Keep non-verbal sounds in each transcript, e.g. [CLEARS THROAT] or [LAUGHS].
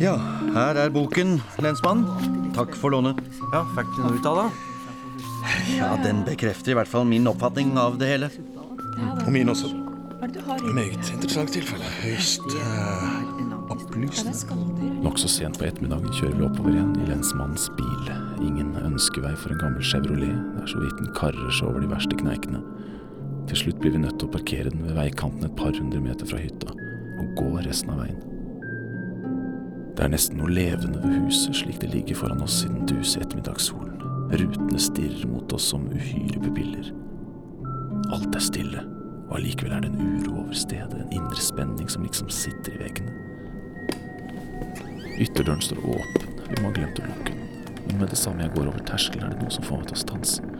Ja, her er boken, lensmann. Takk for lånet. Ja, Fikk du noe ut av det? Ja, Den bekrefter i hvert fall min oppfatning av det hele. Og min også. Meget interessant tilfelle. Høyst uh, opplysende. Nokså sent på ettermiddagen kjører vi oppover igjen i lensmannens bil. Ingen ønskevei for en gammel Chevrolet. Det er så vidt den karrer seg over de verste kneikene. Til slutt blir vi nødt til å parkere den ved veikanten et par hundre meter fra hytta, og gå resten av veien. Det er nesten noe levende ved huset slik det ligger foran oss i den duse ettermiddagssolen. Rutene stirrer mot oss som uhyre pupiller. Alt er stille, og allikevel er det en uro over stedet, en indre spenning som liksom sitter i veggene. Ytterdøren står åpen, vi må ha glemt å lukke den. Men med det samme jeg går over terskelen, er det noe som får meg til å stanse.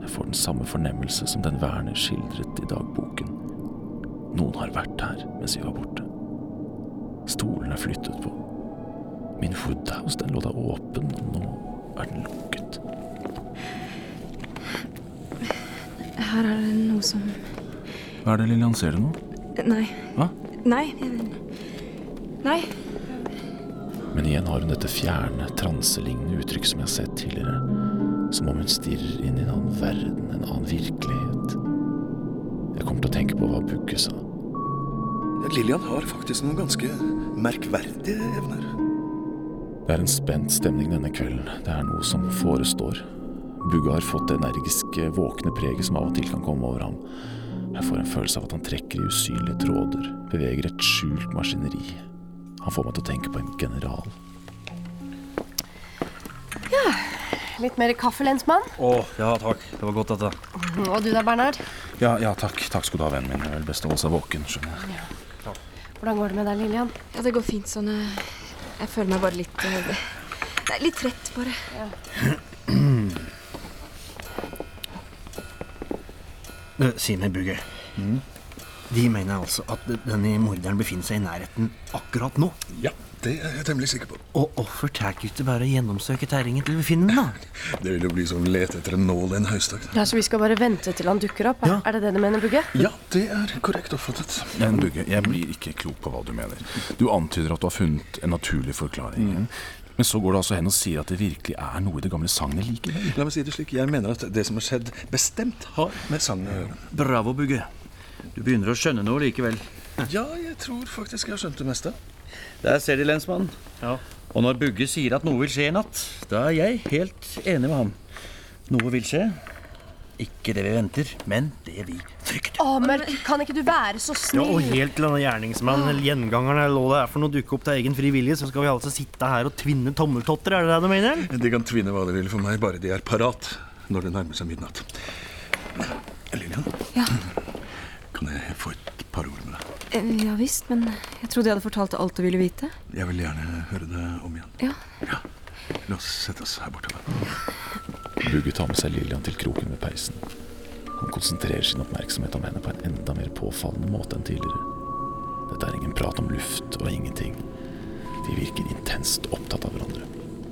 Jeg får den samme fornemmelse som den Werner skildret i dagboken. Noen har vært her mens vi var borte. Stolen er flyttet på. Woodhouse, den lå da åpen, og nå er den lukket. Her er det noe som Hva er det, Lillian, ser du noe? Nei. Hva? Nei. Nei. Men igjen har hun dette fjerne, transelignende uttrykk som jeg har sett tidligere. Som om hun stirrer inn i en annen verden, en annen virkelighet. Jeg kommer til å tenke på hva Bugge sa. Lillian har faktisk noen ganske merkverdige evner. Det er en spent stemning denne kvelden. Det er noe som forestår. Bugge har fått det energiske, våkne preget som av og til kan komme over ham. Jeg får en følelse av at han trekker i usynlige tråder, beveger et skjult maskineri. Han får meg til å tenke på en general. Ja, Litt mer kaffe, lensmann? Å, ja takk. Det var godt, dette. Og du da, Bernhard? Ja, ja, takk. Takk skal du ha, vennen min. Det er vel best å holde seg våken, skjønner jeg. Hvordan går det med deg, Lillian? Ja, det går fint sånn. eh, Jeg føler meg bare litt eh, Nei, litt trett, bare. Du, [CLEARS THROAT] Si meg, Bugge. De mener altså at denne morderen befinner seg i nærheten akkurat nå. Ja, det er jeg temmelig sikker på. Og hvorfor tar ikke bare å gjennomsøke terrenget til vi finner den, da? [LAUGHS] Det vil jo bli som å lete etter en nål i en høystakk. Ja, Så vi skal bare vente til han dukker opp? Ja. Er det det du mener, Bugge? Ja, det er korrekt oppfattet. Men Bugge, jeg blir ikke klok på hva du mener. Du antyder at du har funnet en naturlig forklaring. Men så går du altså hen og sier at det virkelig er noe i det gamle sagnet likevel. La meg si det slik, jeg mener at det som har skjedd, bestemt har med sagnet å gjøre. Bravo, Bugge. Du begynner å skjønne noe likevel. Ja, jeg tror faktisk jeg har skjønt det meste. Der ser de, lensmann. Ja. Og når Bugge sier at noe vil skje i natt, da er jeg helt enig med ham. Noe vil skje. Ikke det vi venter, men det vi frykter. Å, men kan ikke du være så snill? Ja, og helt til denne gjerningsmannen, eller gjengangeren, eller hva det er for noe dukke opp til egen fri vilje, så skal vi altså sitte her og tvinne tommeltotter, er det det du mener? De kan tvinne hva de vil for meg, bare de er parat når det nærmer seg midnatt. Lillian, Ja, kan jeg få et par ord med deg? eh, ja visst, men jeg trodde jeg hadde fortalt alt du ville vite. Jeg vil gjerne høre det om igjen. Ja. Ja, La oss sette oss her borte. Bugge tar med seg Lillian til kroken ved peisen. Han konsentrerer sin oppmerksomhet om henne på en enda mer påfallende måte enn tidligere. Dette er ingen prat om luft og ingenting. De virker intenst opptatt av hverandre.